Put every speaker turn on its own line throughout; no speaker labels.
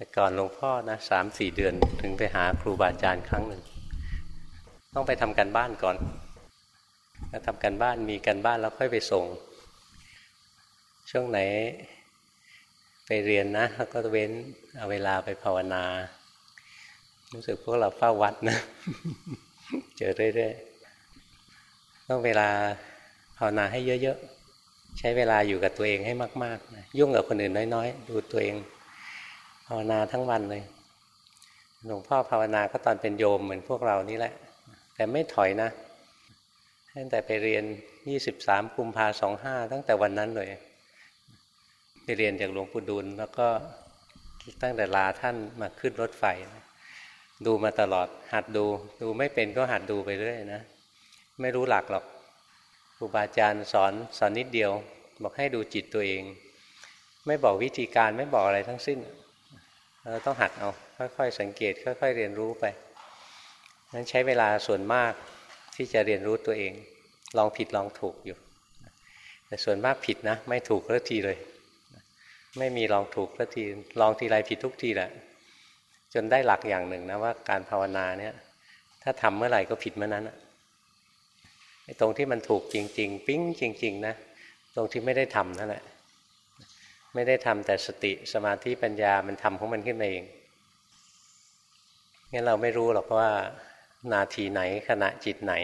แต่ก่อนหลวงพ่อนะสามสี่เดือนถึงไปหาครูบาอาจารย์ครั้งหนึ่ง ต้องไปทำกันบ้านก่อนถ้าทำกันบ้านมีกันบ้านแล้วค่อยไปส่ง ช่วงไหนไปเรียนนะแล้วก็เว้นเอาเวลาไปภาวนา รู้สึกพวกเราเฝ้าวัดนะ เจอเรื่อยๆต้องเวลาภาวนาให้เยอะๆ ใช้เวลาอยู่กับตัวเองให้มากๆนะยุ่งกับคนอื่นน้อยๆ ดูตัวเอง ภาวนาทั้งวันเลย หลวงพ่อภาวนาก็ตอนเป็นโยมเหมือนพวกเรานี่แหละ แต่ไม่ถอยนะตั้งแต่ไปเรียนยี่สิบสามกุมภาสองห้าตั้งแต่วันนั้นเลย ไปเรียนจากหลวงปู่ดูลแล้วก็ตั้งแต่ลาท่านมาขึ้นรถไฟ ดูมาตลอด หัดดู ดูไม่เป็นก็หัดดูไปเรื่อยนะ ไม่รู้หลักหรอกครูบาอาจารย์สอนสอนนิดเดียว บอกให้ดูจิตตัวเอง ไม่บอกวิธีการไม่บอกอะไรทั้งสิ้น เราต้องหัดเอา ค่อยๆ สังเกต ค่อย ๆ เรียนรู้ไปนั้นใช้เวลาส่วนมากที่จะเรียนรู้ตัวเอง ลองผิดลองถูกอยู่ แต่ส่วนมากผิดนะ ไม่ถูกสักทีเลย ไม่มีลองถูกสักที ลองทีไรผิดทุกทีแหละ จนได้หลักอย่างหนึ่งนะว่าการภาวนาเนี่ย ถ้าทำเมื่อไหร่ก็ผิดเมื่อนั้นอ้ตรงที่มันถูกจริง ๆ ปิ้งจริง ๆ นะ ตรงที่ไม่ได้ทำนั่นแหละ ไม่ได้ทำแต่สติสมาธิปัญญามันทำของมันขึ้นมาเองงั้นเราไม่รู้หรอกว่า นาทีไหนขณะจิตไหน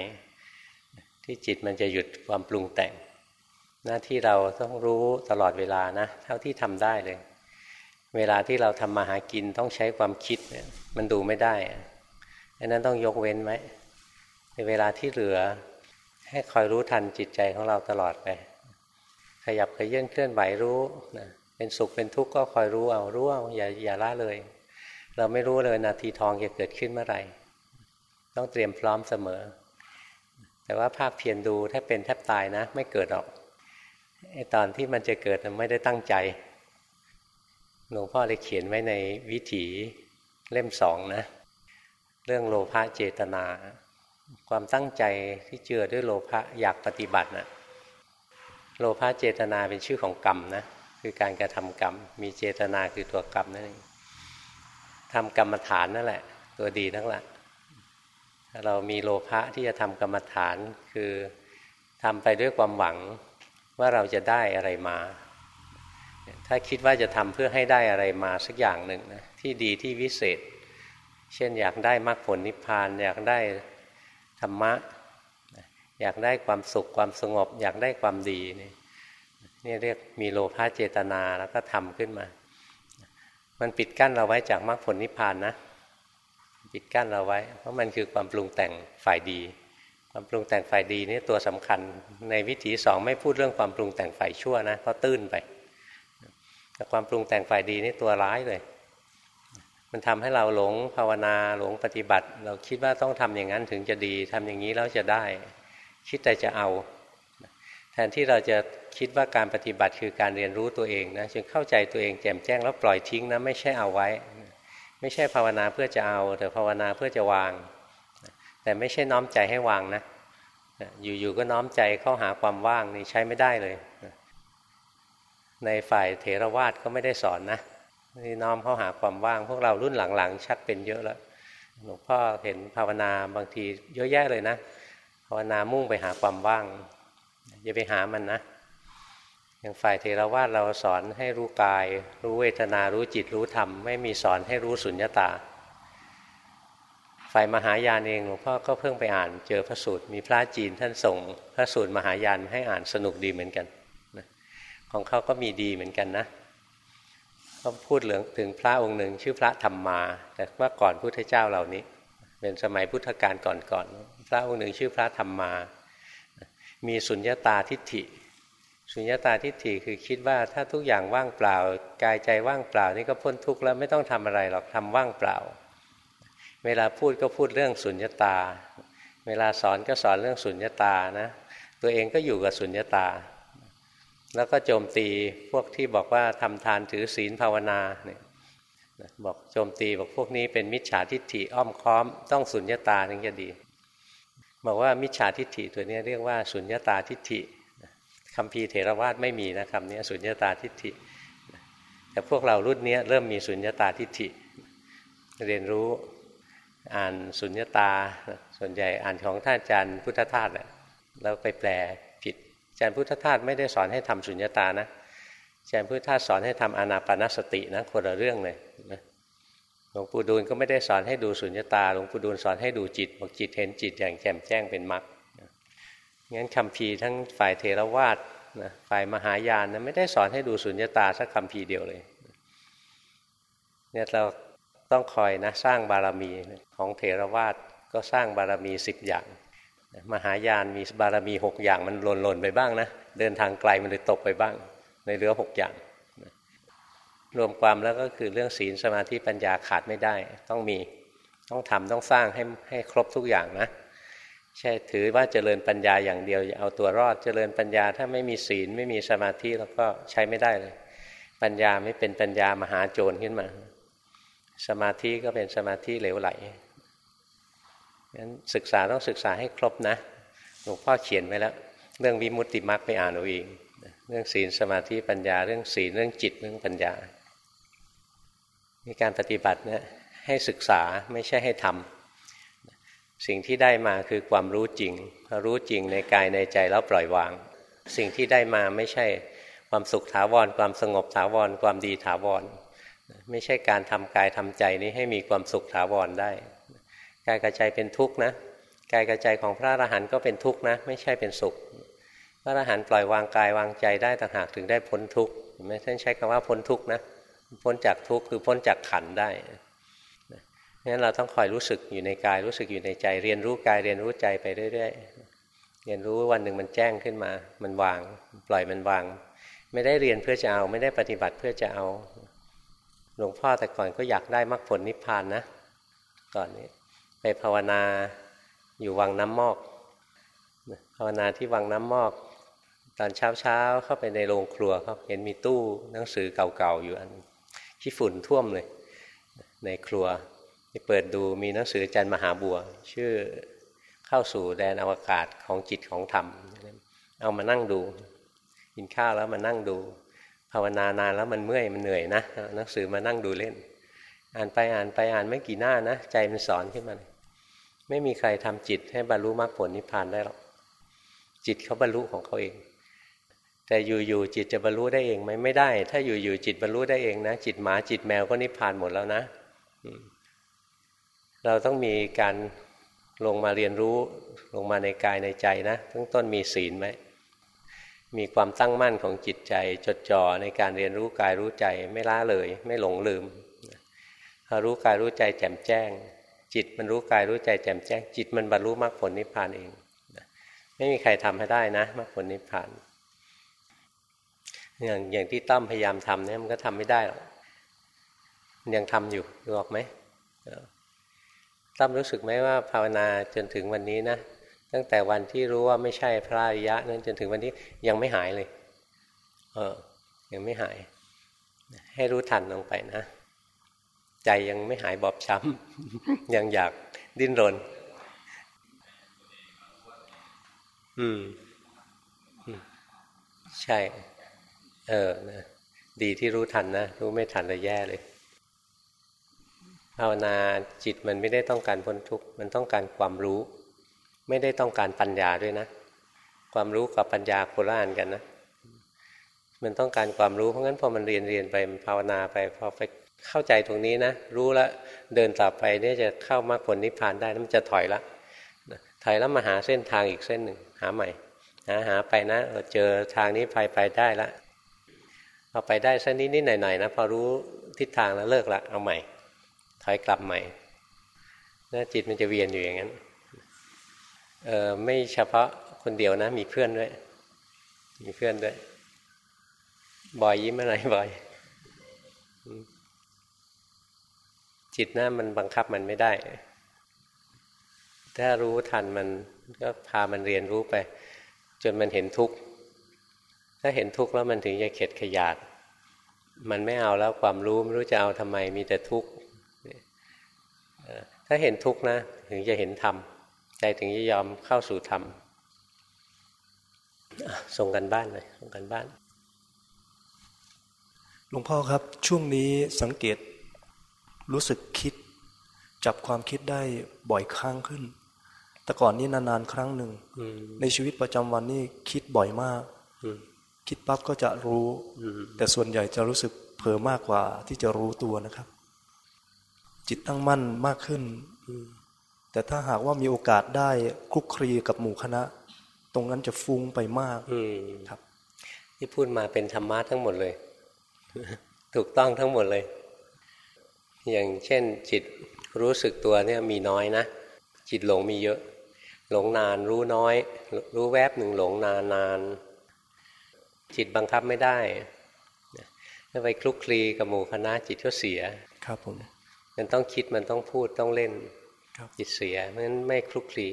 ที่จิตมันจะหยุดความปรุงแต่ง หน้าที่เราต้องรู้ตลอดเวลานะ เท่าที่ทำได้เลย เวลาที่เราทำมาหากินต้องใช้ความคิดเนี่ยมันดูไม่ได้อันนั้นต้องยกเว้นไว้ในเวลาที่เหลือให้คอยรู้ทันจิตใจของเราตลอดไปขยับขยื่นเคลื่อนไหวรู้นะ เป็นสุขเป็นทุกข์ก็คอยรู้เอารู้เอาอย่าอย่าละเลย เราไม่รู้เลยนาทีทองจะเกิดขึ้นเมื่อไหร่ ต้องเตรียมพร้อมเสมอ แต่ว่าภาคเพียรดูถ้าเป็นแทบตายนะ ไม่เกิดหรอกไอตอนที่มันจะเกิดไม่ได้ตั้งใจหลวงพ่อเลยเขียนไว้ในวิถีเล่มสองนะ เรื่องโลภะเจตนา ความตั้งใจที่เจือด้วยโลภะอยากปฏิบัตินะโลภะเจตนาเป็นชื่อของกรรมนะ คือการกระทำกรรม มีเจตนาคือตัวกรรมนั่นเองทำกรรมฐานนั่นแหละ ตัวดีทั้งหละถ้าเรามีโลภะที่จะทำกรรมฐานคือทำไปด้วยความหวังว่าเราจะได้อะไรมา ถ้าคิดว่าจะทำเพื่อให้ได้อะไรมาสักอย่างหนึ่งนะที่ดีที่วิเศษ เช่นอยากได้มรรคผลนิพพาน อยากได้ธรรมะ อยากได้ความสุขความสงบ อยากได้ความดีนี่ นี่เรียกมีโลภะเจตนาแล้วก็ทำขึ้นมา มันปิดกั้นเราไว้จากมรรคผลนิพพานนะ ปิดกั้นเราไว้ เพราะมันคือความปรุงแต่งฝ่ายดี ความปรุงแต่งฝ่ายดีนี่ตัวสำคัญ ในวิถีสองไม่พูดเรื่องความปรุงแต่งฝ่ายชั่วนะเพราะตื้นไปแต่ความปรุงแต่งฝ่ายดีนี่ตัวร้ายเลย มันทำให้เราหลงภาวนาหลงปฏิบัติ เราคิดว่าต้องทำอย่างนั้นถึงจะดีทำอย่างนี้แล้วจะได้ คิดแต่จะเอา แทนที่เราจะคิดว่าการปฏิบัติคือการเรียนรู้ตัวเองนะจึงเข้าใจตัวเองแจ่มแจ้งแล้วปล่อยทิ้งนะไม่ใช่เอาไว้ ไม่ใช่ภาวนาเพื่อจะเอา แต่ภาวนาเพื่อจะวาง แต่ไม่ใช่น้อมใจให้วางนะอยู่ๆก็น้อมใจเข้าหาความว่างนี่ใช้ไม่ได้เลย ในฝ่ายเถรวาทก็ไม่ได้สอนนะนี่น้อมเข้าหาความว่าง พวกเรารุ่นหลังๆ ชักเป็นเยอะแล้วหลวงพ่อเห็นภาวนาบางทีเยอะแยะเลยนะภาวนามุ่งไปหาความว่าง อย่าไปหามันนะอย่างฝ่ายเทรวาสเราสอนให้รู้กาย รู้เวทนารู้จิตรู้ธรรม ไม่มีสอนให้รู้สุญญตา ฝ่ายมหายานเองหลวงพ่อก็เพิ่งไปอ่านเจอพระสูตรมีพระจีนท่านส่ง พระสูตรมหายานให้อ่านสนุกดีเหมือนกันของเขาก็มีดีเหมือนกันนะเขาพูดเหลืองถึงพระองค์หนึ่งชื่อพระธรรมมา แต่ว่าก่อนพุทธเจ้าเหล่านี้ เป็นสมัยพุทธกาลก่อนๆพระองค์หนึ่งชื่อพระธรรมมา มีสุญญตาทิฏฐิ สุญญตาทิฏฐิคือคิดว่าถ้าทุกอย่างว่างเปล่ากายใจว่างเปล่านี่ก็พ้นทุกข์แล้วไม่ต้องทำอะไรหรอกทำว่างเปล่า เวลาพูดก็พูดเรื่องสุญญตา เวลาสอนก็สอนเรื่องสุญญตานะตัวเองก็อยู่กับสุญญตา แล้วก็โจมตีพวกที่บอกว่าทำทานถือศีลภาวนาเนี่ยบอกโจมตีบอกพวกนี้เป็นมิจฉาทิฏฐิอ้อมค้อม ต้องสุญญตาถึงจะดี บอกว่ามิจฉาทิฏฐิตัวนี้เรียกว่าสุญญตาทิฏฐิคำพีเถรวาทไม่มีนะคำนี้สุญญตาทิฏฐิ แต่พวกเรารุ่นนี้เริ่มมีสุญญตาทิฏฐิ เรียนรู้อ่านสุญญตา ส่วนใหญ่อ่านของท่านอาจารย์พุทธทาสแหละแล้วไปแปลผิดอาจารย์พุทธทาสไม่ได้สอนให้ทำสุญญตานะอาจารย์พุทธทาสสอนให้ทำอนาปานสตินะคนละเรื่องเลยนะ ลวงปู่ดูลก็ไม่ได้สอนให้ดูสุญญตา หลวงปู่ดูลสอนให้ดูจิตบอกจิตเห็นจิตอย่างแจ่มแจ้งเป็นมรรคงั้นคำพีทั้งฝ่ายเทรวาสนะฝ่ายมหายานนะไม่ได้สอนให้ดูสุญญตาสักคำพีเดียวเลย เนี่ยเราต้องคอยนะสร้างบารมีของเทรวาสก็สร้างบารมีสิบอย่าง มหายานมีบารมีหกอย่างมันหล่นๆไปบ้างนะ เดินทางไกลมันเลยตกไปบ้าง ในเหลือหกอย่าง รวมความแล้วก็คือเรื่องศีลสมาธิปัญญาขาดไม่ได้ ต้องมีต้องทำต้องสร้างให้ให้ครบทุกอย่างนะใช่ถือว่าเจริญปัญญาอย่างเดียวอย่าเอาตัวรอดเจริญปัญญาถ้าไม่มีศีลไม่มีสมาธิแล้วก็ใช้ไม่ได้เลย ปัญญาไม่เป็นปัญญามหาโจรขึ้นมา สมาธิก็เป็นสมาธิเหลวไหลงั้นศึกษาต้องศึกษาให้ครบนะหลวงพ่อเขียนไว้แล้ว เรื่องวิมุตติมรรคไปอ่านเอาเองเรื่องศีลสมาธิปัญญาเรื่องศีลเรื่องจิตเรื่องปัญญา มีการปฏิบัติเนี่ยให้ศึกษาไม่ใช่ให้ทำสิ่งที่ได้มาคือความรู้จริงรู้จริงในกายในใจแล้วปล่อยวาง สิ่งที่ได้มาไม่ใช่ความสุขถาวร ความสงบถาวร ความดีถาวร ไม่ใช่การทำกายทำใจนี้ให้มีความสุขถาวรได้ กายกระใจเป็นทุกข์นะกายกระใจของพระอรหันต์ก็เป็นทุกข์นะ ไม่ใช่เป็นสุข พระอรหันต์ปล่อยวางกายวางใจได้ต่างหากถึงได้พ้นทุกข์ไม่ท่านใช้คำว่าพ้นทุกข์นะ พ้นจากทุกข์คือพ้นจากขันได้งั้นเราต้องคอยรู้สึกอยู่ในกายรู้สึกอยู่ในใจเรียนรู้กายเรียนรู้ใจไปเรื่อยๆเรียนรู้วันหนึ่งมันแจ้งขึ้นมา มันวาง ปล่อยมันวาง ไม่ได้เรียนเพื่อจะเอา ไม่ได้ปฏิบัติเพื่อจะเอา หลวงพ่อแต่ก่อนก็อยากได้มรรคผลนิพพานนะก่อนนี้ไปภาวนาอยู่วังน้ำมอกภาวนาที่วังน้ำมอก ตอนเช้าเช้าเข้าไปในโรงครัวเขาเห็นมีตู้หนังสือเก่าๆอยู่อัน ขี้ฝุ่นท่วมเลย ในครัวเปิดดูมีหนังสืออาจารย์มหาบัว ชื่อเข้าสู่แดนอวกาศของจิตของธรรม เอามานั่งดูกินข้าวแล้วมานั่งดู ภาวนานานแล้วมันเมื่อยมันเหนื่อยนะหนังสือมานั่งดูเล่น อ่านไปอ่านไปอ่านไม่กี่หน้านะ ใจมันสอนขึ้นมาไม่มีใครทำจิตให้บรรลุมรรคผลนิพพานได้หรอกจิตเขาบรรลุของเขาเอง แต่อยู่ๆจิตจะบรรลุได้เองไหมไม่ได้ ถ้าอยู่ๆจิตบรรลุได้เองนะ จิตหมาจิตแมวก็นิพพานหมดแล้วนะเราต้องมีการลงมาเรียนรู้ลงมาในกายในใจนะตั้งต้นมีศีลไหมมีความตั้งมั่นของจิตใจ จดจ่อในการเรียนรู้กายรู้ใจไม่ล้าเลย ไม่หลงลืมพอรู้กายรู้ใจแจ่มแจ้ง จิตมันรู้กายรู้ใจแจ่มแจ้ง จิตมันบรรลุมรรคผลนิพพานเองไม่มีใครทำให้ได้นะมรรคผลนิพพาน อย่างอย่างที่ตั้มพยายามทำเนี่ยมันก็ทำไม่ได้หรอกยังทำอยู่ดูออกไหมตั้มรู้สึกไหมว่าภาวนาจนถึงวันนี้นะตั้งแต่วันที่รู้ว่าไม่ใช่พระอริยะนั้นจนถึงวันนี้ยังไม่หายเลย เออ ยังไม่หาย ให้รู้ทันลงไปนะ ใจยังไม่หายบอบช้ำยังอยากดิ้นรน อืม ใช่ เออนะดีที่รู้ทันนะ รู้ไม่ทันเลยแย่เลยภาวนาจิตมันไม่ได้ต้องการพ้นทุกข์มันต้องการความรู้ ไม่ได้ต้องการปัญญาด้วยนะ ความรู้กับปัญญาโคละอันกันนะ มันต้องการความรู้เพราะงั้นพอมันเรียนเรียนไปภาวนาไปพอไปเข้าใจตรงนี้นะ รู้แล้วเดินต่อไปเนี่ยจะเข้ามรรคผลนิพพานได้แล้วมันจะถอยละถอยแล้วมาหาเส้นทางอีกเส้นหนึ่งหาใหม่หาหาไปนะเจอทางนี้ไปไปได้ละ พอไปได้สักนิดนิดหน่อยหน่อยนะพอรู้ทิศทางแล้วเลิกละเอาใหม่ ถอยกลับใหม่นะจิตมันจะเวียนอยู่อย่างนั้นเออไม่เฉพาะคนเดียวนะ มีเพื่อนด้วย มีเพื่อนด้วยบอยยิ้มอะไรบอยจิตนะมันบังคับมันไม่ได้ ถ้ารู้ทันมันก็พามันเรียนรู้ไป จนมันเห็นทุกข์ ถ้าเห็นทุกข์แล้วมันถึงจะเข็ดขยาด มันไม่เอาแล้วความรู้ไม่รู้จะเอาทำไมมีแต่ทุกข์ถ้าเห็นทุกข์นะ ถึงจะเห็นธรรมใจถึงจะยอมเข้าสู่ธรรมส่งกันบ้านเลยส่งกันบ้าน
หลลวงพ่อครับช่วงนี้สังเกตรู้สึกคิด จับความคิดได้บ่อยครั้งขึ้น แต่ก่อนนี้นานๆครั้งหนึ่งในชีวิตประจำวันนี่คิดบ่อยมาก คิดปั๊บก็จะรู้แต่ส่วนใหญ่จะรู้สึกเผลอมากกว่าที่จะรู้ตัวนะครับ จิตตั้งมั่นมากขึ้นแต่ถ้าหากว่ามีโอกาสได้คลุกคลีกับหมู่คณะ ตรงนั้นจะฟุ้งไปมากครับ
ที่พูดมาเป็นธรรมะทั้งหมดเลย ถูกต้องทั้งหมดเลย อย่างเช่น จิตรู้สึกตัวเนี่ยมีน้อยนะ จิตหลงมีเยอะ หลงนานรู้น้อย รู้แวบหนึ่งหลงนานนาน จิตบังคับไม่ได้ถ้าไปคลุกคลีกับหมู่คณะจิตก็เสีย
ครับผม
มันต้องคิดมันต้องพูดต้องเล่นจิตเสียเพราะฉะนั้นไม่คลุกคลี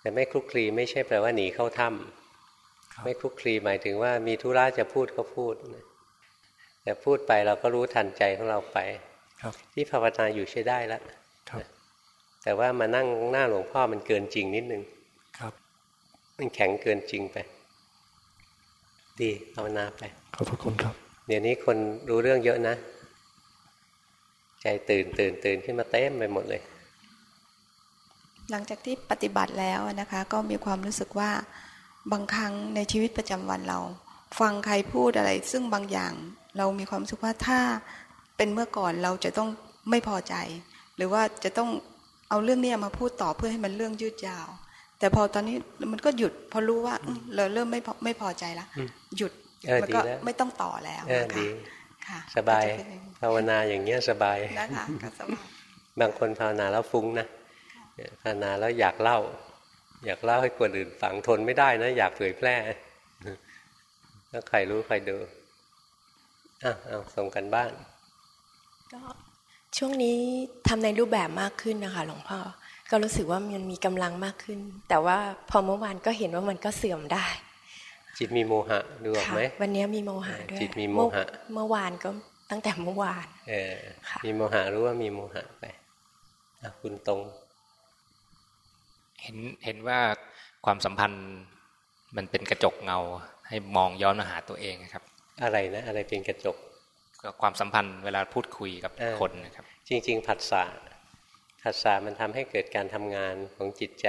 แต่ไม่คลุกคลีไม่ใช่แปลว่าหนีเข้าถ้ำไม่คลุกคลีหมายถึงว่ามีธุระจะพูดก็พูด แต่พูดไปเราก็รู้ทันใจของเราไปที่ภาวนาอยู่ใช้ได้แล้วแต่ว่ามานั่งหน้าหลวงพ่อมันเกินจริงนิดนึง
ครับ
มันแข็งเกินจริงไป ดีภาวนาไป
ขอบพระคุณครับ
เดี๋ยวนี้คนรู้เรื่องเยอะนะ ใจตื่นตื่นตื่นขึ้นมาเต้มไปหมดเลย
หลังจากที่ปฏิบัติแล้วนะคะ ก็มีความรู้สึกว่าบางครั้งในชีวิตประจำวันเรา ฟังใครพูดอะไร ซึ่งบางอย่างเรามีความรู้สึกว่าถ้าเป็นเมื่อก่อนเราจะต้องไม่พอใจ หรือว่าจะต้องเอาเรื่องนี้มาพูดต่อเพื่อให้มันเรื่องยืดยาว แต่พอตอนนี้มันก็หยุด พอรู้ว่าเราเริ่มไม่ไม่พอใจละหยุดมันก็ไม่ต้องต่อแล้ว
ค่ะสบายภาวนาอย่างเงี้ยสบายนะคะสบายบางคนภาวนาแล้วฟุ้งนะภาวนาแล้วอยากเล่า อยากเล่าให้คนอื่นฟังทนไม่ได้นะ อยากเผยแพร่แล้วใครรู้ใครดูอะเอาส่งกันบ้าน
ก็ช่วงนี้ทำในรูปแบบมากขึ้นนะคะ หลวงพ่อ ก็รู้สึกว่ามันมีกำลังมากขึ้น แต่ว่าพอเมื่อวานก็เห็นว่ามันก็เสื่อมได้
จิตมีโมหะดูออกไหม
วันนี้มีโมหะด้วย
จิตมีโมหะ
เมื่อวานก็ตั้งแต่เมื่อวาน
เออมีโมหะรู้ว่ามีโมหะไปคุณตรง
เห็นเห็นว่าความสัมพันธ์มันเป็นกระจกเงา ให้มองย้อนมาหาตัวเองครับ
อะไรนะอะไรเป็นกระจก
ความสัมพันธ์เวลาพูดคุยกับคนนะครับ
จริง ๆ ผัสสะ ผัสสะมันทำให้เกิดการทำงานของจิตใจ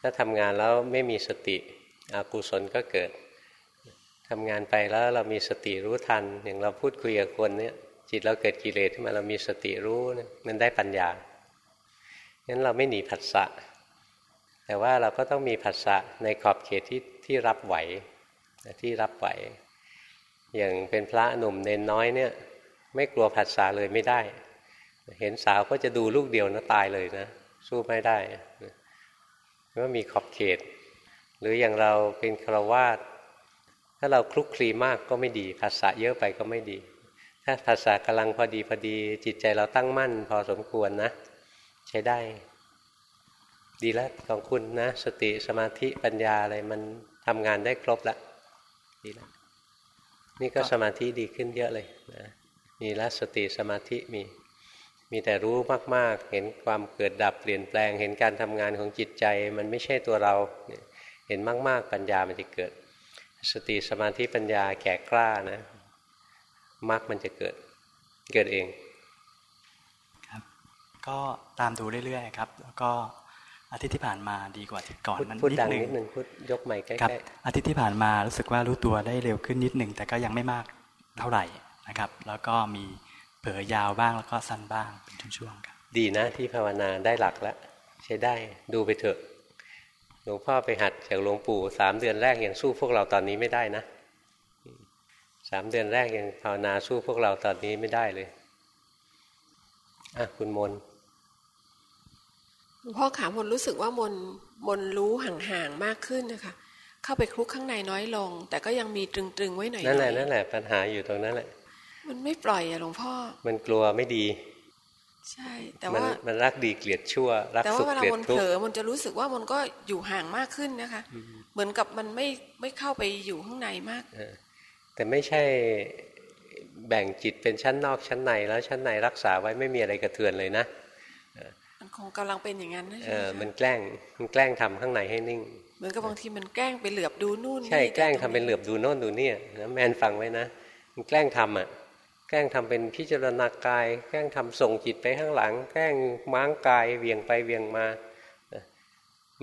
ถ้าทำงานแล้วไม่มีสติอกุศลก็เกิดทำงานไปแล้วเรามีสติรู้ทัน อย่างเราพูดคุยกับคนเนี่ยจิตเราเกิดกิเลสขึ้นมาเรามีสติรู้มันได้ปัญญางั้นเราไม่หนีผัสสะแต่ว่าเราก็ต้องมีผัสสะในขอบเขตที่ที่รับไหวที่รับไหว อย่างเป็นพระหนุ่มเน้นน้อยเนี่ย ไม่กลัวผัสสะเลยไม่ได้ เห็นสาวก็จะดูลูกเดียวนะตายเลยนะ สู้ไม่ได้เพราะมีขอบเขต หรืออย่างเราเป็นครวาสถ้าเราคลุกคลีมากก็ไม่ดีภาษาเยอะไปก็ไม่ดี ถ้าภาษากำลังพอดีพอดีจิตใจเราตั้งมั่น พอสมควรนะ ใช้ได้ ดีแล้วของคุณนะ สติสมาธิปัญญาอะไรมันทำงานได้ครบล้วดีแล้วนี่ก็สมาธิดีขึ้นเยอะเลยนะมีละสติสมาธิมี มีแต่รู้มากๆ เห็นความเกิดดับเปลี่ยนแปลง เห็นการทำงานของจิตใจ มันไม่ใช่ตัวเรา เห็นมากๆ ปัญญามันจะเกิด สติสมาธิปัญญาแก่กล้านะมรรคมันจะเกิด เกิดเอง
ครับ ก็ตามดูเรื่อยๆครับ แล้วก็อาทิตย์ที่ผ่านมาดีกว่าก่อน
มันนิดนึงนิดนึงพูดยกใหม่ใกล้
ๆอาทิตย์ที่ผ่านมารู้สึกว่ารู้ตัวได้เร็วขึ้นนิดนึงแต่ก็ยังไม่มากเท่าไหร่นะครับ แล้วก็มี เผลอยาวบ้างแล้วก็สั้นบ้างเป็นช่วงๆครับ
ดีนะที่ภาวนาได้หลักแล้วใช้ได้ดูไปเถอะหลวงพ่อไปหัดจากหลวงปู่สามเดือนแรกยังสู้พวกเราตอนนี้ไม่ได้นะสามเดือนแรกยังภาวนาสู้พวกเราตอนนี้ไม่ได้เลยอะคุณมน
พ่อขามนรู้สึกว่ามนมนรู้ห่างๆมากขึ้นนะคะเข้าไปคลุกข้างในน้อยลง แต่ก็ยังมีตรึงๆไว้หน่อย
นั่นแหละนั่นแหละปัญหาอยู่ตรงนั้นแหละ
มันไม่ปล่อยอะหลวงพ่อ
มันกลัวไม่ดี
ใช่ แต่ว่า
มันรักดีเกลียดชั่ว รักสุขเกลียดทุกข์แต่ว่าเวลามันเผลอ
มันจะรู้สึกว่ามันก็อยู่ห่างมากขึ้นนะคะ เหมือนกับมันไม่ไม่เข้าไปอยู่ข้างในมาก
แต่ไม่ใช่แบ่งจิตเป็นชั้นนอกชั้นในแล้วชั้นในรักษาไว้ไม่มีอะไรกระเทือนเลยนะ
มันคงกำลังเป็นอย่างนั้นนะ
เออมันแกล้งมันแกล้งทำข้างในให้นิ่ง
เหมือนกับบางทีมันแกล้งไปเหลือบดูนู่น
ใช่แกล้งทำเป็นเหลือบดูโน่นดูนี่นะแมนฟังไว้นะมมันแกล้งทำอะ แกล้งทำเป็นพิจารณากาย แกล้งทำส่งจิตไปข้างหลัง แกล้งม้างกายเวียงไปเวียงมา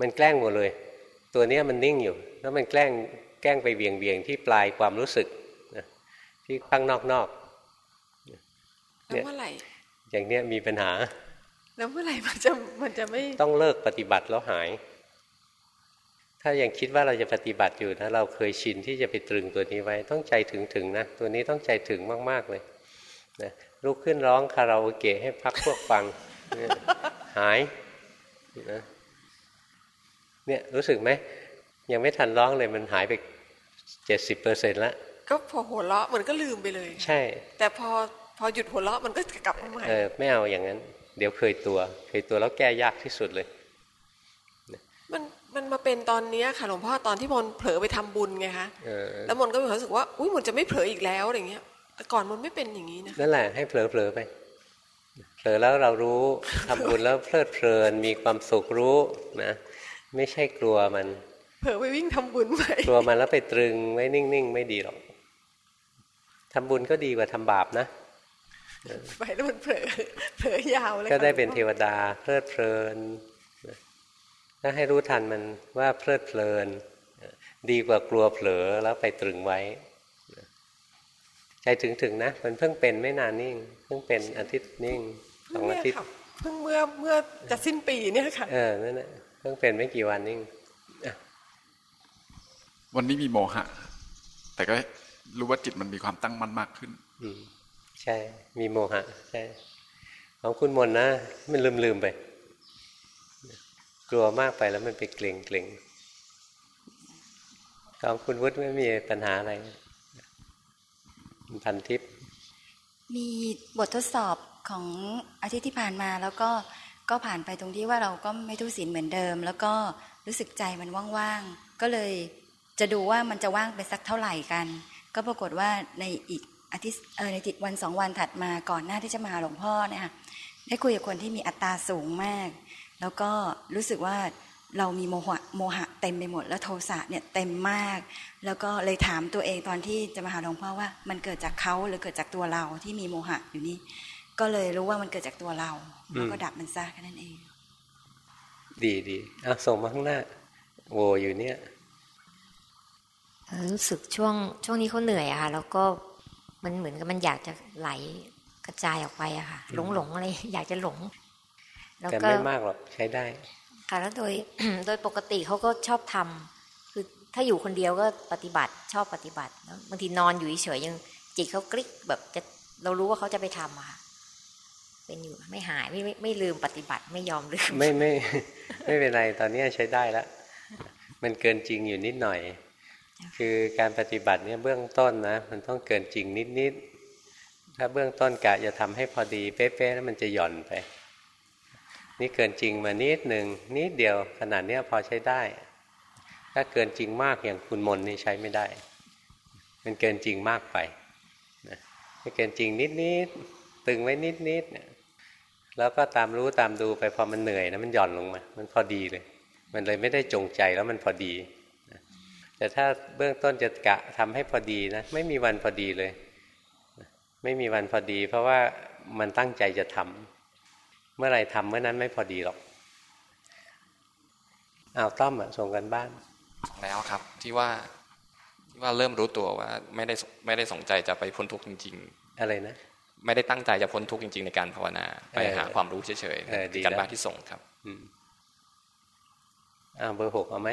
มันแกล้งหมดเลย ตัวนี้มันนิ่งอยู่ แล้วมันแกล้งแกล้งไปเวียงเวียงที่ปลายความรู้สึกที่ข้างนอกนอก
แล้วเมื่อไหร่
อย่างเนี้ยมีปัญหา
แล้วเมื่อไหร่มันจะมันจะไม่
ต้องเลิกปฏิบัติแล้วหาย ถ้ายังคิดว่าเราจะปฏิบัติอยู่นะเราเคยชินที่จะไปตรึงตัวนี้ไว้ ต้องใจถึงถึงนะ ตัวนี้ต้องใจถึงมาก ๆ เลย นะลุกขึ้นร้องคาราโอเกะให้พักพวกฟัง หายนะเนี่ยรู้สึกไหม ยังไม่ทันร้องเลยมันหายไปเจ็ดสิบเปอร์เซ็นต์แล้ว
ก็พอหัวเราะมันก็ลืมไปเลย
ใช่
แต่พอพอหยุดหัวเราะมันก็กลับมาใหม่
เออไม่เอาอย่างนั้น เดี๋ยวเคยตัว เคยตัวแล้วแก้ยากที่สุดเลย
มันมันมาเป็นตอนนี้ค่ะหลวงพ่อตอนที่มนเผลอไปทำบุญไงคะแล้วมนก็มีความรู้สึกว่าอุ้ยมนจะไม่เผลออีกแล้วอะไรเงี้ย แต่ก่อนมันไม่เป็นอย่างนี้นะ
นั่นแหละให้เผลอเผลอไปเผลอแล้วเรารู้ทำบุญแล้วเพลิดเพลินมีความสุขรู้นะไม่ใช่กลัวมัน
เผลอไปวิ่งทำบุญไป
กลัวมันแล้วไปตรึงไว้นิ่งๆ ไม่ดีหรอกทำบุญก็ดีกว่าทำบาปนะ
ไปแล้วมันเผลอเผลอยาวเลย
ก็ได้เป็นเทวดา เพลิดเพลินถ้าให้รู้ทันมันว่าเพลิดเพลิน ดีกว่ากลัวเผลอแล้วไปตรึงไว้ ใจถึงถึงนะ มันเพิ่งเป็นไม่นานนิ่ง เพิ่งเป็นอาทิตย์นิ่งสองอาทิตย์
เพิ่งเมื่อเมื่อจะสิ้นปีเนี่ยค่ะ
เออนั่นแหละเพิ่งเป็นไม่กี่วันนิ่ง
วันนี้มีโมหะ แต่ก็รู้ว่าจิตมันมีความตั้งมั่นมากขึ้น
อืมใช่ มีโมหะใช่ของคุณมนนะมันลืมลืมไปกลัวมากไปแล้วมันไปเกรงเกรงของคุณวุฒิไม่มีปัญหาอะไร พันทิพย์
มีบททดสอบของอาทิตย์ที่ผ่านมาแล้วก็ก็ผ่านไปตรงที่ว่าเราก็ไม่ทุศีลเหมือนเดิม แล้วก็รู้สึกใจมันว่างๆ ก็เลยจะดูว่ามันจะว่างไปสักเท่าไหร่กัน ก็ปรากฏว่าในอีกอาทิตย์เออในติดวันสองวันถัดมาก่อนหน้าที่จะมาหลวงพ่อเนี่ยค่ะได้คุยกับคนที่มีอัตราสูงมาก แล้วก็รู้สึกว่า เรามีโมหะโมหะเต็มไปหมด แล้วโทสะเนี่ยเต็มมาก แล้วก็เลยถามตัวเองตอนที่จะมาหาหลวงพ่อว่า มันเกิดจากเขาหรือเกิดจากตัวเราที่มีโมหะอยู่นี่ก็เลยรู้ว่ามันเกิดจากตัวเราแล้วก็ดับมันซะแค่นั้นเอง
ดีดีอะส่งมาข้างหน้าโวอยู่เนี่ย
รู้สึกช่วงช่วงนี้เขาเหนื่อยอะค่ะแล้วก็มันเหมือนกับมันอยากจะไหลกระจายออกไปอะค่ะ หลงหลงอะไรอยากจะหลง
แต่ไม่มากหรอกใช้ได้
ค่ะแล้วโดยโดยปกติเขาก็ชอบทำคือถ้าอยู่คนเดียวก็ปฏิบัติชอบปฏิบัติแล้วบางทีนอนอยู่เฉยยังจิตเขากลิกแบบจะเรารู้ว่าเขาจะไปทำอะค่ะเป็นอยู่ไม่หายไม่ไม่ไม่ลืมปฏิบัติไม่ยอมลืม
ไม่ไม่ไม่เป็นไรตอนนี้ใช้ได้แล้วมันเกินจริงอยู่นิดหน่อย คือการปฏิบัติเนี่ยเบื้องต้นนะมันต้องเกินจริงนิดๆถ้าเบื้องต้นกะจะทำให้พอดีเป๊ะๆแล้วมันจะหย่อนไป นี่เกินจริงมานิดหนึ่งนิดเดียวขนาดนี้พอใช้ได้ ถ้าเกินจริงมากอย่างคุณมนนี่ใช้ไม่ได้ มันเกินจริงมากไปนะเกินจริงนิดๆตึงไว้นิดนี่ยแล้วก็ตามรู้ตามดูไปพอมันเหนื่อยนะมันหย่อนลงมา มันพอดีเลย มันเลยไม่ได้จงใจแล้วมันพอดีแต่ถ้าเบื้องต้นจะกะทำให้พอดีนะไม่มีวันพอดีเลย ไม่มีวันพอดี เพราะว่ามันตั้งใจจะทำ เมื่อไรทำเมื่อนั้นไม่พอดีหรอกเอาต้อมอะส่งกันบ้าน
แล้วครับ ที่ว่าที่ว่าเริ่มรู้ตัวว่า ไม่ได้ไม่ได้สนใจจะไปพ้นทุกข์จริง
ๆ อะไรนะ
ไม่ได้ตั้งใจจะพ้นทุกข์จริง ๆ ในการภาวนา ไปหาความรู้เฉยๆการบ้านที่ส่งครับ
อ่าเบอร์หกเอาไหม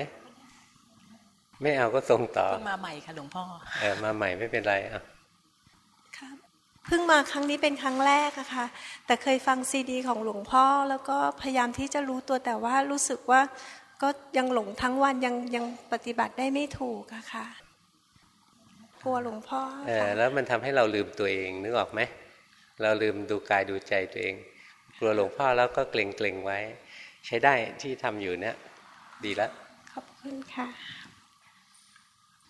ไม่เอาก็ส่งต่อ
เพิ่งมาใหม่ค่ะหลวงพ่อ
เออมาใหม่ไม่เป็นไรอะ
ครับ เพิ่งมาครั้งนี้เป็นครั้งแรกอะค่ะ แต่เคยฟังซีดี ของหลวงพ่อ แล้วก็พยายามที่จะรู้ตัวแต่ว่ารู้สึกว่าก็ยังหลงทั้งวันยังยังปฏิบัติได้ไม่ถูกอะค่ะกลัวหลวงพ่อ
เออแล้วมันทำให้เราลืมตัวเองนึกออกไหมเราลืมดูกายดูใจตัวเอง กลัวหลวงพ่อแล้วก็เกรงเกรงไว้ ใช้ได้ที่ทำอยู่เนี้ยดีแล้ว
ขอบคุณค่ะ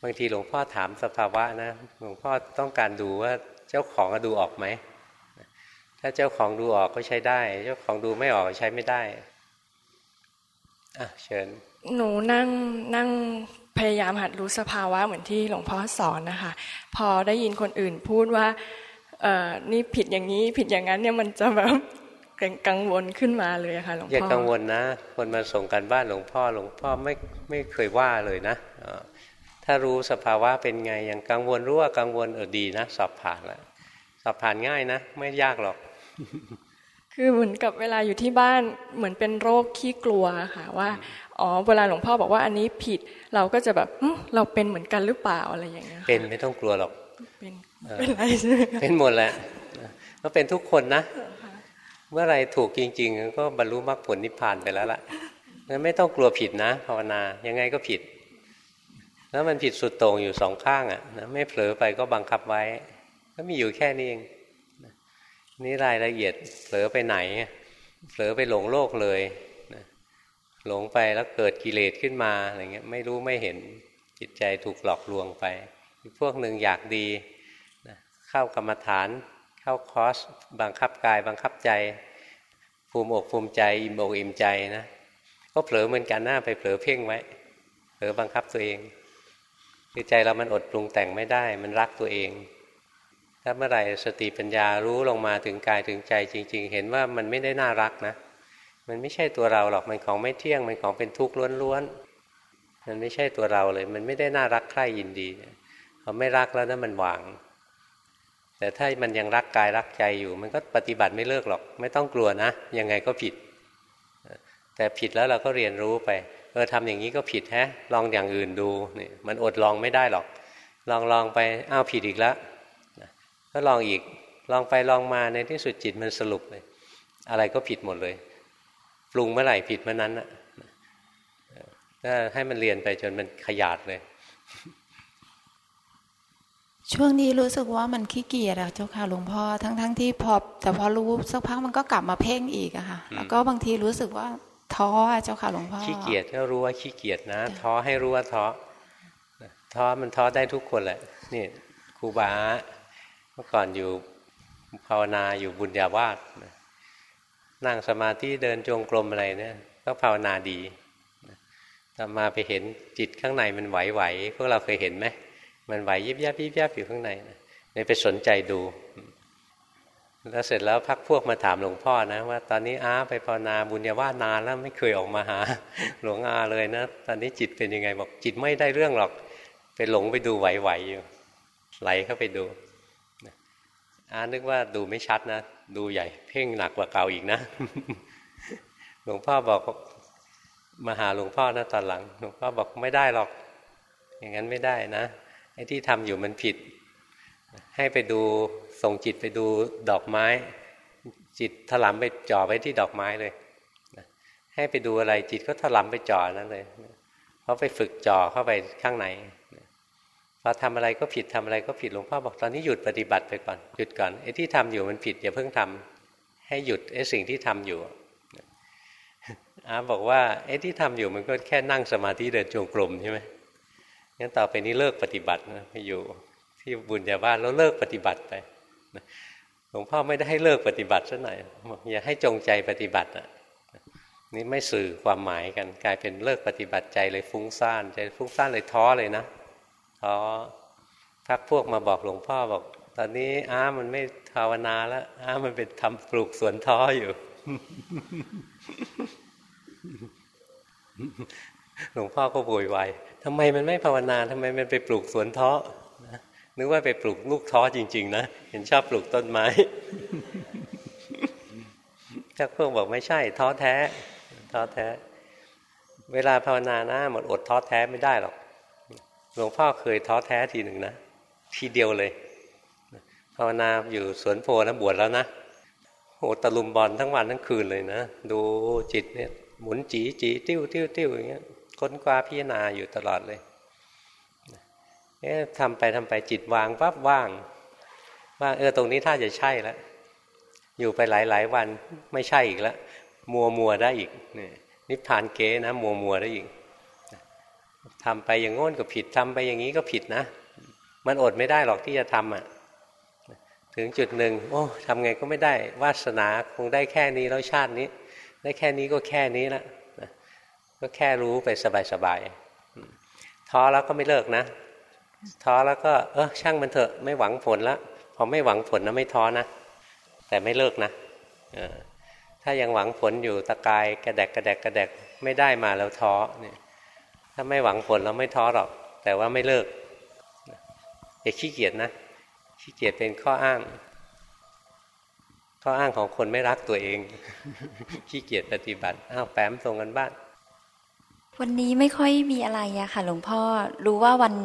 บางทีหลวงพ่อถามสภาวะนะหลวงพ่อต้องการดูว่า เจ้าของดูออกไหม ถ้าเจ้าของดูออกก็ใช้ได้ เจ้าของดูไม่ออกใช้ไม่ได้อะเชิญ
หนูนั่งนั่งพยายามหัดรู้สภาวะเหมือนที่หลวงพ่อสอนนะคะ พอได้ยินคนอื่นพูดว่าเออนี่ผิดอย่างนี้ผิดอย่างนั้นเนี่ยมันจะแบบกังวลขึ้นมาเลยค่ะหลวงพ่อ
อย่ากังวลนะ คนมาส่งกันบ้านหลวงพ่อหลวงพ่อไม่ไม่เคยว่าเลยนะ ถ้ารู้สภาวะเป็นไงอย่างกังวลรู้ว่ากังวลเออดีนะสอบผ่านแล้วสอบผ่านง่ายนะ ไม่ยากหรอก
คือเหมือนกับเวลาอยู่ที่บ้านเหมือนเป็นโรคขี้กลัวค่ะว่าอ๋อเวลาหลวงพ่อบอกว่าอันนี้ผิด เราก็จะแบบเราเป็นเหมือนกันหรือเปล่าอะไรอย่างเงี้ย
เป็นไม่ต้องกลัวหรอก
เป็นเป็นอะไรใช่ไหม
เป็นหมดแหละก็เป็นทุกคนนะ เมื่อไรถูกจริง ๆ ก็บรรลุมรรคผลนิพพานไปแล้วล่ะงั้นไม่ต้องกลัวผิดนะภาวนายังไงก็ผิด แล้วมันผิดสุดโต่งอยู่สองข้างอะนะไม่เผลอไปก็บังคับไว้ ก็มีอยู่แค่นี้เองนี่รายละเอียดเผลอไปไหน เผลอไปหลงโลกเลยหลงไปแล้วเกิดกิเลสขึ้นมาอะไรเงี้ยไม่รู้ไม่เห็นจิตใจถูกหลอกลวงไป พวกหนึ่งอยากดีเข้ากรรมฐานเข้าคอร์สบังคับกายบังคับใจ ภูมิอกภูมิใจอิ่มอกอิ่มใจนะก็เผลอเหมือนกันหน้าไปเผลอเพ่งไว้ เผลอบังคับตัวเอง คือใจเรามันอดปรุงแต่งไม่ได้ มันรักตัวเอง ถ้าเมื่อไหร่สติปัญญารู้ลงมาถึงกายถึงใจจริง ๆ เห็นว่ามันไม่ได้น่ารักนะ มันไม่ใช่ตัวเราหรอก มันของไม่เที่ยง มันของเป็นทุกข์ล้วนๆ มันไม่ใช่ตัวเราเลย มันไม่ได้น่ารักใคร่ยินดีพอไม่รักแล้วนะมันหวาง แต่ถ้ามันยังรักกายรักใจอยู่ มันก็ปฏิบัติไม่เลิกหรอก ไม่ต้องกลัวนะ ยังไงก็ผิด แต่ผิดแล้วเราก็เรียนรู้ไป เออทำอย่างนี้ก็ผิดแฮะ ลองอย่างอื่นดูนี่มันอดลองไม่ได้หรอก ลองลองไปอ้าวผิดอีกแล้วก็ลองอีกลองไปลองมาในที่สุดจิตมันสรุปเลย อะไรก็ผิดหมดเลย ปรุงเมื่อไหร่ผิดเมื่อนั้นนะถ้าให้มันเรียนไปจนมันขยาดเลย
ช่วงนี้รู้สึกว่ามันขี้เกียจอะเจ้าค่ะหลวงพ่อทั้งๆทที่พอแต่พอรู้สักพักมันก็กลับมาเพ่งอีกอะค่ะ แล้วก็บางทีรู้สึกว่า ท้อเจ้าค่ะหลวงพ่อ
ขี้เกียจก็รู้ว่าขี้เกียจนะ ท้อให้รู้ว่าท้อท้อมันท้อได้ทุกคนแหละนี่ครูบาเมื่อก่อนอยู่ภาวนาอยู่บุญญาวาสนั่งสมาธิเดินจงกรมอะไรเนี่ย ก็ภาวนาดีแต่มาไปเห็นจิตข้างในมันไหวๆพวกเราเคยเห็นไหมมันไหวยิบยับยิบยับอยู่ข้างในนะไปสนใจดู แล้วเสร็จแล้วพักพวกมาถามหลวงพ่อนะ ว่าตอนนี้อาไปภาวนาบุญญาว่านานแล้วไม่เคยออกมาหาหลวงอาเลยนะ ตอนนี้จิตเป็นยังไงบอกจิตไม่ได้เรื่องหรอก ไปหลงไปดูไหวๆอยู่ ไหลเข้าไปดูอานึกว่าดูไม่ชัดนะ ดูใหญ่ เพ่งหนักกว่าเก่าอีกนะ หลวงพ่อบอกมาหาหลวงพ่อนะตอนหลัง หลวงพ่อบอกไม่ได้หรอก อย่างนั้นไม่ได้นะไอ้ที่ทำอยู่มันผิด ให้ไปดู ส่งจิตไปดูดอกไม้ จิตถลำไปจ่อไว้ที่ดอกไม้เลยให้ไปดูอะไรจิตก็ถลำไปจ่อนั่นเลยเพราะไปฝึกจ่อเข้าไปข้างในพอทำอะไรก็ผิดทำอะไรก็ผิดหลวงพ่อบอกตอนนี้หยุดปฏิบัติไปก่อนหยุดก่อนไอ้ที่ทำอยู่มันผิดอย่าเพิ่งทำให้หยุดไอ้สิ่งที่ทำอยู่อาบอกว่าไอ้ที่ทำอยู่มันก็แค่นั่งสมาธิเดินจงกรมใช่ไหมงั้นต่อไปนี้เลิกปฏิบัตินะไปอยู่ที่บุญญาบ้านแล้วเลิกปฏิบัติไป หลวงพ่อไม่ได้ให้เลิกปฏิบัติซะหน่อยอย่าให้จงใจปฏิบัติอะนี่ไม่สื่อความหมายกันกลายเป็นเลิกปฏิบัติใจเลยฟุ้งซ่านใจฟุ้งซ่านเลยท้อเลยนะท้อพักพวกมาบอกหลวงพ่อบอก ตอนนี้อ้ามันไม่ภาวนาแล้วอ้ามันเป็นทำปลูกสวนท้ออยู่หลวงพ่อก็โวยวายทำไมมันไม่ภาวนาทำไมมันไปปลูกสวนท้อ นึกว่าไปปลูกลูกท้อจริง ๆ นะ เห็นชอบปลูกต้นไม้ถ้าพวกบอกไม่ใช่ท้อแท้ ท้อแท้ เวลาภาวนานะมันอดท้อแท้ไม่ได้หรอก หลวงพ่อเคยท้อแท้ทีหนึ่งนะ ทีเดียวเลย ภาวนาอยู่สวนโพนะบวชแล้วนะโอ้ตะลุมบอลทั้งวันทั้งคืนเลยนะ ดูจิตเนี่ยหมุนจีจีติ้วติ้วติ้วอย่างเงี้ยค้นคว้าพิจารณาอยู่ตลอดเลย เอ๊ะทำไปทำไปจิตวางปั๊บว่าง ว่างเออตรงนี้ถ้าจะใช่แล้วอยู่ไปหลายหลายวันไม่ใช่อีกแล้วมัวมัวได้อีกนี่นิพพานเก๋นะมัวมัวได้อีกทำไปอย่างง้นก็ผิดทำไปอย่างนี้ก็ผิดนะ มันอดไม่ได้หรอกที่จะทำอะถึงจุดหนึ่งโอ้ทำไงก็ไม่ได้ วาสนาคงได้แค่นี้แล้วชาตินี้ ได้แค่นี้ก็แค่นี้ละก็แค่รู้ไปสบายๆท้อแล้วก็ไม่เลิกนะ ท้อแล้วก็เออช่างมันเถอะไม่หวังผลแล้วพอไม่หวังผลนะไม่ท้อนะแต่ไม่เลิกนะถ้ายังหวังผลอยู่ตะกายกระแดกกระแดกกระแดกไม่ได้มาแล้วท้อเนี่ยถ้าไม่หวังผลเราไม่ท้อหรอก แต่ว่าไม่เลิกอย่าขี้เกียจนะขี้เกียจเป็นข้ออ้าง ข้ออ้างของคนไม่รักตัวเอง ขี้เกียจปฏิบัติอ้าวแปมตรงกันบ้าน
วันนี้ไม่ค่อยมีอะไรอะค่ะ หลวงพ่อรู้ว่าวัน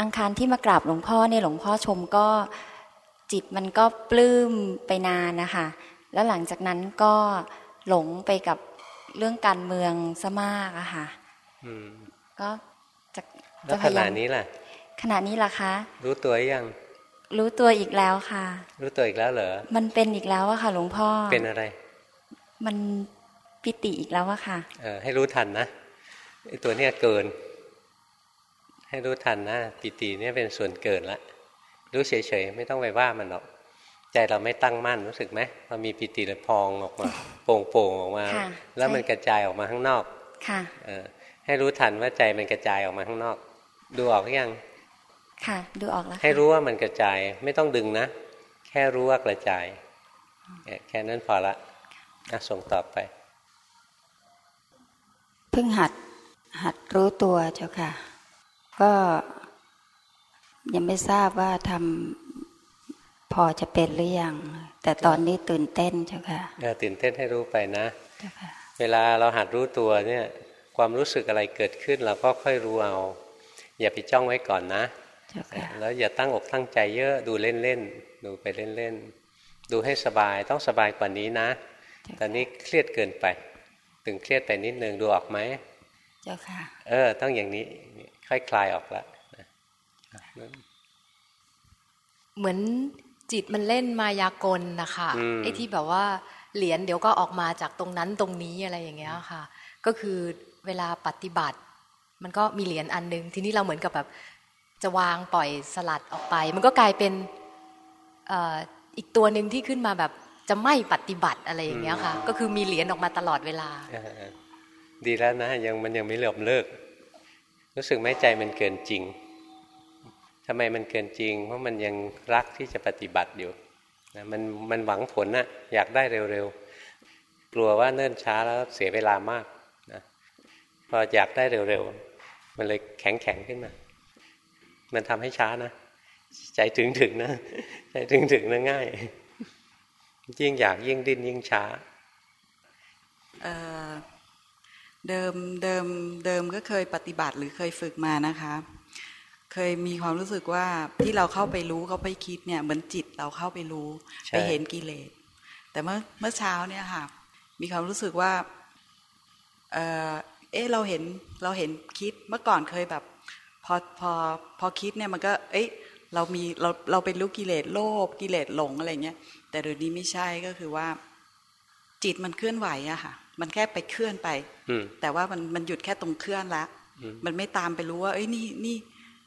อังคารที่มากราบหลวงพ่อเนี่ยหลวงพ่อชมก็จิตมันก็ปลื้มไปนานนะคะแล้วหลังจากนั้นก็หลงไปกับเรื่องการเมืองซะมากอะค่ะก็จะ
จะขนาดนี้แหละ
ขณะนี้ล่ะคะ
รู้ตัวยัง
รู้ตัวอีกแล้วค่ะ
รู้ตัวอีกแล้วเหรอ
มันเป็นอีกแล้วอะค่ะ หลวงพ่อ
เป็นอะไร
มันปิติอีกแล้วอะค่ะ
เออให้รู้ทันนะ ไอตัวเนี้ยเกิน ให้รู้ทันนะปิติเนี่ยเป็นส่วนเกินละรู้เฉยๆไม่ต้องไปว่ามันหรอก ใจเราไม่ตั้งมั่นรู้สึกไหมพอมีปิติเลยพองออกมา โป่งๆออกมา แล้วมันกระจายออกมาข้างนอก
ค่ะ
ให้รู้ทันว่าใจมันกระจายออกมาข้างนอก ดูออกหรือยัง
ค่ะ ดูออกแล้ว
ให้รู้ว่ามันกระจายไม่ต้องดึงนะ แค่รู้ว่ากระจาย แค่นั้นพอละนะส่งต่อไป
เพิ่งหัด หัดรู้ตัวเจ้าค่ะ ก็ยังไม่ทราบว่าทำพอจะเป็นหรือยัง แต่ตอนนี้ตื่นเต้นเจ้าค่ะ
ตื่นเต้นให้รู้ไปนะ เวลาเราหัดรู้ตัวเนี่ย ความรู้สึกอะไรเกิดขึ้นเราก็ค่อยรู้เอา อย่าไปจ้องไว้ก่อนนะ แล้วอย่าตั้งอกตั้งใจเยอะดูเล่นๆ ดูไปเล่นๆ ดูให้สบายต้องสบายกว่านี้นะ ตอนนี้เครียดเกินไป ถึงเครียดไปนิดนึงดูออกไหม
เจ้าค่ะ
เออ ต้องอย่างนี้ ค่อยคลายออกละ
เหมือนจิตมันเล่นมายากลนะคะไอ้ที่แบบว่าเหรียญเดี๋ยวก็ออกมาจากตรงนั้นตรงนี้อะไรอย่างเงี้ยค่ะ ก็คือเวลาปฏิบัติ มันก็มีเหรียญอันนึง ทีนี้เราเหมือนกับแบบจะวางปล่อยสลัดออกไป มันก็กลายเป็นอีกตัวหนึ่งที่ขึ้นมาแบบจะไม่ปฏิบัติอะไรอย่างเงี้ยค่ะ ก็คือมีเหรียญออกมาตลอดเวลา
ดีแล้วนะยังมันยังไม่เหลื่อมเลิก รู้สึกไหมใจมันเกินจริงทำไมมันเกินจริง เพราะมันยังรักที่จะปฏิบัติอยู่นะมันมันหวังผลนะอยากได้เร็วๆ กลัวว่าเนิ่นช้าแล้วเสียเวลามากนะพออยากได้เร็วๆ มันเลยแข็งแข็งขึ้นมา มันทำให้ช้านะ ใจถึงถึงนะ ใจถึงถึงนะง่าย ยิ่งอยากยิ่งดิ้นยิ่งช้า
เดิมเดิมเดิมก็เคยปฏิบัติหรือเคยฝึกมานะคะ เคยมีความรู้สึกว่าที่เราเข้าไปรู้เข้าไปคิดเนี่ยเหมือนจิตเราเข้าไปรู้ไปเห็นกิเลสแต่เมื่อเมื่อเช้าเนี่ยค่ะ มีความรู้สึกว่า เออเอ๊ะเราเห็นเราเห็นคิดเมื่อก่อนเคยแบบ พอพอพอคิดเนี่ยมันก็ เอ๊ะเรามีเราเราเป็นรู้กิเลสโลภกิเลสหลงอะไรเงี้ยแต่เดี๋ยวนี้ไม่ใช่ก็คือว่า จิตมันเคลื่อนไหวอะค่ะ มันแค่ไปเคลื่อนไปแต่ว่ามันมันหยุดแค่ตรงเคลื่อนละมันไม่ตามไปรู้ว่า เอ้ยนี่นี่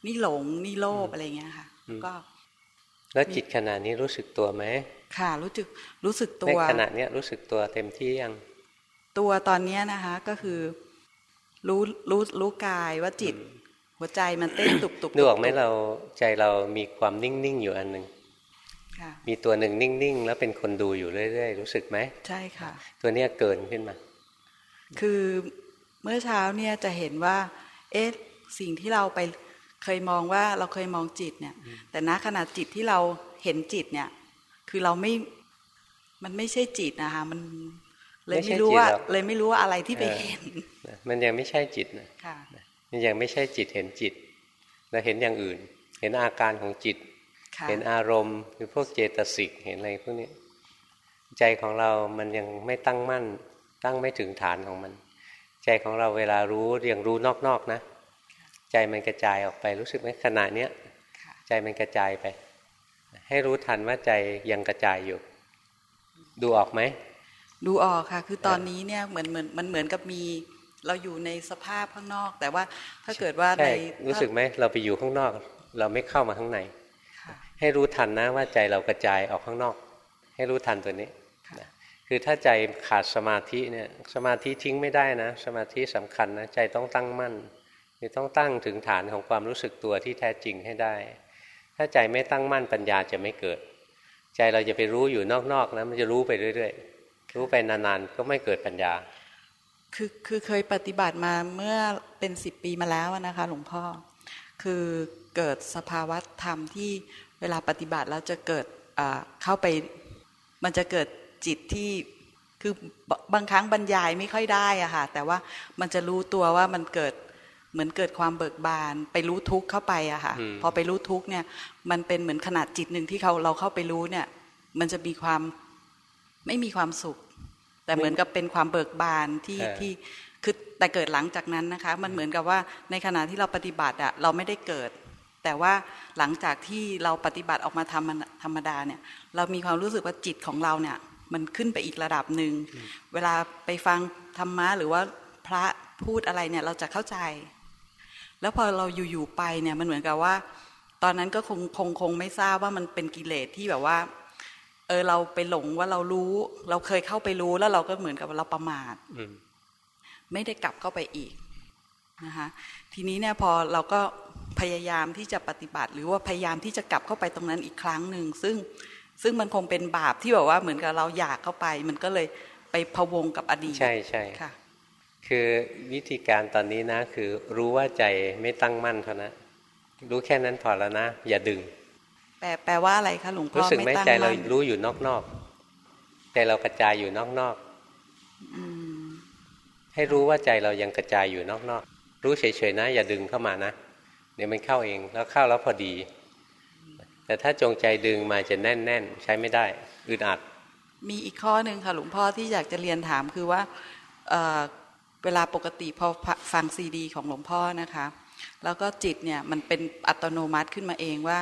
นี่หลงนี่โลภอะไรเงี้ยค่ะ ก็
แล้วจิตขณะนี้รู้สึกตัวไหม
ค่ะ รู้สึกรู้สึกตัว
ในขณะเนี้ยรู้สึกตัวเต็มที่ยัง
ตัวตอนเนี้ยนะคะ ก็คือ รู้รู้รู้กายว่าจิต หัวใจมันเต้นตุบตุบ
ดูออกไหมเราใจเรามีความนิ่งๆอยู่อันหนึ่ง มีตัวหนึ่งนิ่งๆ แล้วเป็นคนดูอยู่เรื่อย ๆ รู้สึกไหม
ใช่ค่ะ
ตัวเนี้ยเกินขึ้นมา
คือเมื่อเช้าเนี่ยจะเห็นว่า เอ๊ะสิ่งที่เราไปเคยมองว่าเราเคยมองจิตเนี่ย แต่ณขณะจิตที่เราเห็นจิตเนี่ย คือเราไม่มันไม่ใช่จิตนะคะมันเลยไม่รู้ว่าเลยไม่รู้ว่าอะไรที่ไปเห็น
มันยังไม่ใช่จิตนะมันยังไม่ใช่จิตเห็นจิตเราเห็นอย่างอื่น เห็นอาการของจิต เห็นอารมณ์คือพวกเจตสิกเห็นอะไรพวกนี้ใจของเรามันยังไม่ตั้งมั่น ตั้งไม่ถึงฐานของมัน ใจของเราเวลารู้ยังรู้นอกๆนะ ใจมันกระจายออกไปรู้สึกไหมขณะเนี้ยใจมันกระจายไป ให้รู้ทันว่าใจยังกระจายอยู่ ดูออกไหม
ดูออกค่ะ คือตอนนี้เนี่ยเหมือนเหมือนมันเหมือนกับมีเราอยู่ในสภาพข้างนอก แต่ว่าถ้าเกิดว่าใน
รู้สึกไหมเราไปอยู่ข้างนอก เราไม่เข้ามาข้างใน ให้รู้ทันนะว่าใจเรากระจายออกข้างนอก ให้รู้ทันตัวนี้คือถ้าใจขาดสมาธิเนี่ยสมาธิทิ้งไม่ได้นะ สมาธิสำคัญนะใจต้องตั้งมั่นคือต้องตั้งถึงฐานของความรู้สึกตัวที่แท้จริงให้ได้ ถ้าใจไม่ตั้งมั่นปัญญาจะไม่เกิด ใจเราจะไปรู้อยู่นอกๆนะมันจะรู้ไปเรื่อยๆ รู้ไปนานๆก็ไม่เกิดปัญญา
คือคือเคยปฏิบัติมาเมื่อเป็นสิบปีมาแล้วนะคะ หลวงพ่อ คือเกิดสภาวะธรรมที่ เวลาปฏิบัติแล้วจะเกิดเข้าไป มันจะเกิดจิตที่คือบางครั้งบรรยายไม่ค่อยได้อะค่ะ แต่ว่ามันจะรู้ตัวว่ามันเกิดเหมือนเกิดความเบิกบาน ไปรู้ทุกข์เข้าไปอะค่ะ พอไปรู้ทุกข์เนี่ย มันเป็นเหมือนขนาดจิตหนึ่งที่เขาเราเข้าไปรู้เนี่ย มันจะมีความไม่มีความสุข แต่เหมือนกับเป็นความเบิกบานที่ที่คือแต่เกิดหลังจากนั้นนะคะ มันเหมือนกับว่าในขณะที่เราปฏิบัติอะเราไม่ได้เกิด แต่ว่าหลังจากที่เราปฏิบัติออกมาทำธรรมดาเนี่ย เรามีความรู้สึกว่าจิตของเราเนี่ย มันขึ้นไปอีกระดับหนึ่ง เวลาไปฟังธรรมะหรือว่าพระพูดอะไรเนี่ยเราจะเข้าใจ แล้วพอเราอยู่ๆไปเนี่ยมันเหมือนกับว่า ตอนนั้นก็คงคงคงไม่ทราบว่ามันเป็นกิเลสที่แบบว่า เออเราไปหลงว่าเรารู้ เราเคยเข้าไปรู้แล้วเราก็เหมือนกับเราประมาทไม่ได้กลับเข้าไปอีกนะคะทีนี้เนี่ยพอเราก็ พยายามที่จะปฏิบัติ หรือว่าพยายามที่จะกลับเข้าไปตรงนั้นอีกครั้งหนึ่งซึ่งซึ่งมันคงเป็นบาปที่แบบว่าเหมือนกับเราอยากเข้าไป มันก็เลยไปพวงกับอดีต
ใช่ใช่ค่ะ คือวิธีการตอนนี้นะ คือรู้ว่าใจไม่ตั้งมั่นเท่านั้นรู้แค่นั้นพอแล้วนะ อย่าดึง
แปลแปลว่าอะไรคะหลวงพ่อรู้
สึกไหมใจเรารู้อยู่นอกๆใจเรากระจายอยู่นอกๆให้รู้ว่าใจเรายังกระจายอยู่นอกๆรู้เฉยๆนะ อย่าดึงเข้ามานะ เดี๋ยวมันเข้าเองแล้วเข้าแล้วพอดี แต่ถ้าจงใจดึงมาจะแน่น ๆ ใช้ไม่ได้อึดอัด
มีอีกข้อหนึ่งค่ะหลวงพ่อที่อยากจะเรียนถามคือว่าเเวลาปกติพอฟังซีดี ของหลวงพ่อนะคะ แล้วก็จิตเนี่ยมันเป็นอัตโนมัติขึ้นมาเองว่า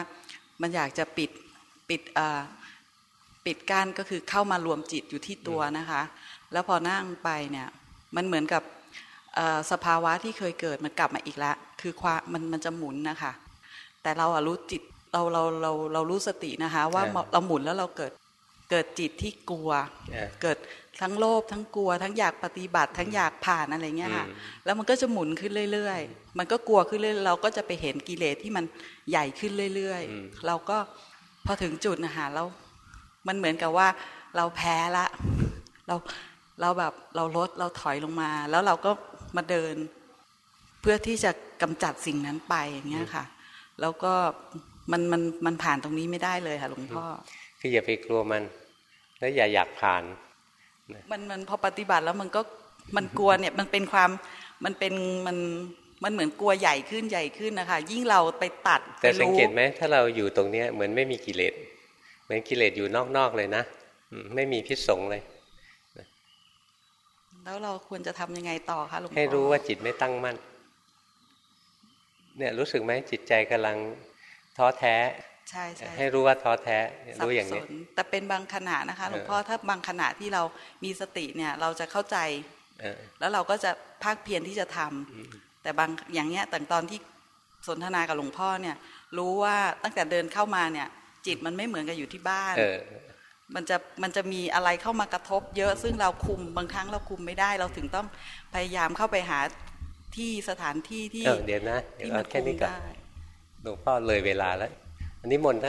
มันอยากจะปิดปิดปิดกั้นก็คือเข้ามารวมจิตอยู่ที่ตัวนะคะ แล้วพอนั่งไปเนี่ยมันเหมือนกับสภาวะที่เคยเกิดมันกลับมาอีกแล้ว คือความมันมันจะหมุนนะคะ แต่เราอะรู้จิตเราเราเราเรารู้สตินะคะ ว่าเราหมุนแล้วเราเกิดเกิดจิตที่กลัว เกิดทั้งโลภทั้งกลัว ทั้งอยากปฏิบัติ ทั้งอยากผ่านอะไรเงี้ยค่ะ แล้วมันก็จะหมุนขึ้นเรื่อยๆ มันก็กลัวขึ้นเรื่อยเราก็จะไปเห็นกิเลสที่มันใหญ่ขึ้นเรื่อยๆ เราก็พอถึงจุดนะคะแล้วมันเหมือนกับว่าเราแพ้ละ เราเราแบบเราลดเราถอยลงมา แล้วเราก็มาเดิน เพื่อที่จะกำจัดสิ่งนั้นไปอย่างเงี้ยค่ะ แล้วก็มันมันมันผ่านตรงนี้ไม่ได้เลยค่ะหลวงพ่อ
คืออย่าไปกลัวมันแล้วอย่าอยากผ่าน
มันมันพอปฏิบัติแล้วมันก็มันกลัวเนี่ยมันเป็นความมันเป็นมันมันเหมือนกลัวใหญ่ขึ้นใหญ่ขึ้นนะคะ ยิ่งเราไปตัด
แต่สังเกตไหมถ้าเราอยู่ตรงเนี้ยเหมือนไม่มีกิเลสเหมือนกิเลสอยู่นอกๆเลยนะไม่มีพิษสงเลย
แล้วเราควรจะทำยังไงต่อคะหลวงพ่อ
ให้รู้ว่าจิตไม่ตั้งมั่น เนี่ยรู้สึกไหมจิตใจกำลังท้อแท้
ใช่ใช่
ให้รู้ว่าท้อแท้รู้อย่างนี้
แต่เป็นบางขณะนะคะหลวงพ่อถ้าบางขณะที่เรามีสติเนี่ยเราจะเข้าใจแล้วเราก็จะภาคเพียรที่จะทำแต่บางอย่างเนี้ยแต่ตอนที่สนทนากับหลวงพ่อเนี่ย รู้ว่าตั้งแต่เดินเข้ามาเนี่ย จิตมันไม่เหมือนกับอยู่ที่บ้านมันจะมันจะมีอะไรเข้ามากระทบเยอะซึ่งเราคุมบางครั้งเราคุมไม่ได้ เราถึงต้องพยายามเข้าไปหา ที่สถานที่ที่
เดี๋ยวนะเดี๋ยวแค่นี้ก่อนหลวงพ่อเลยเวลาแล้วอันนี้มนต์